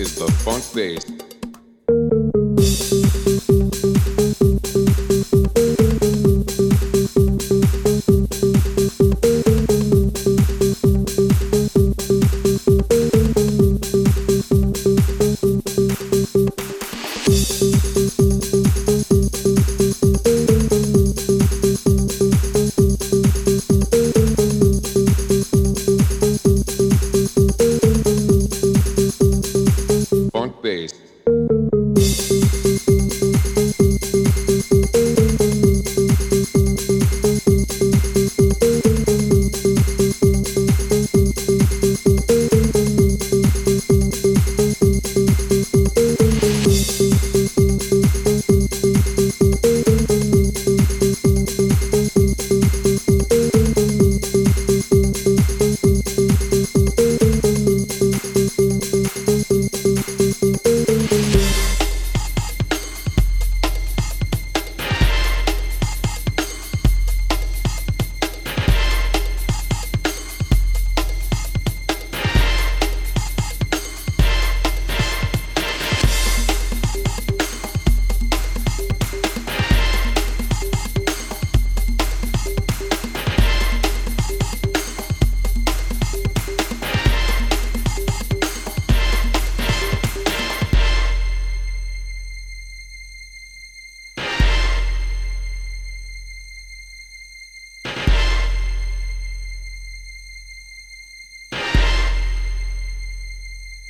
is the funk bass.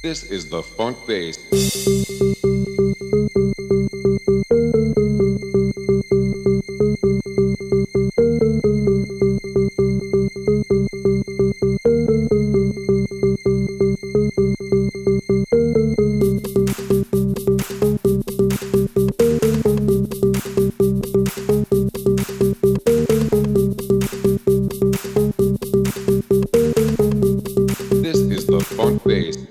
This is the funk bass. This is the funk bass.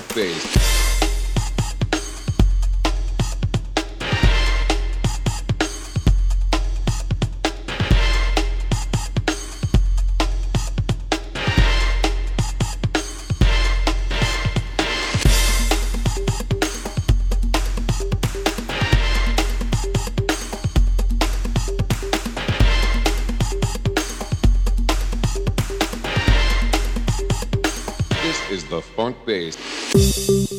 Funk. The funk bass.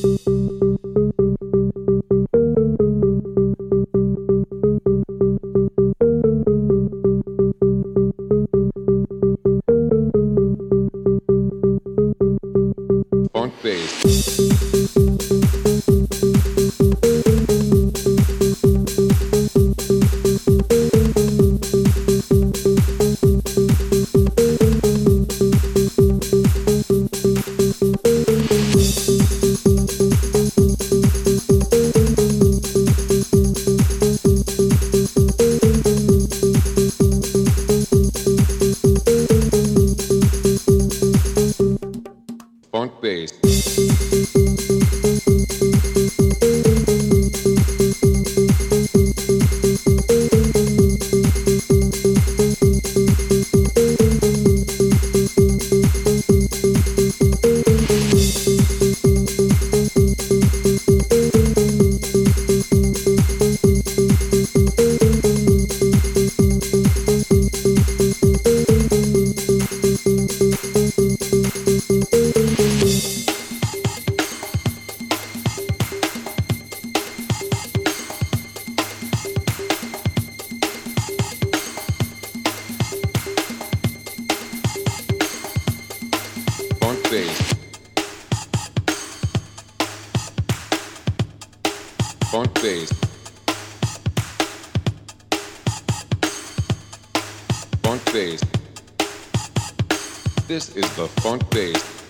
pace. Based. Funk based. This is the funk based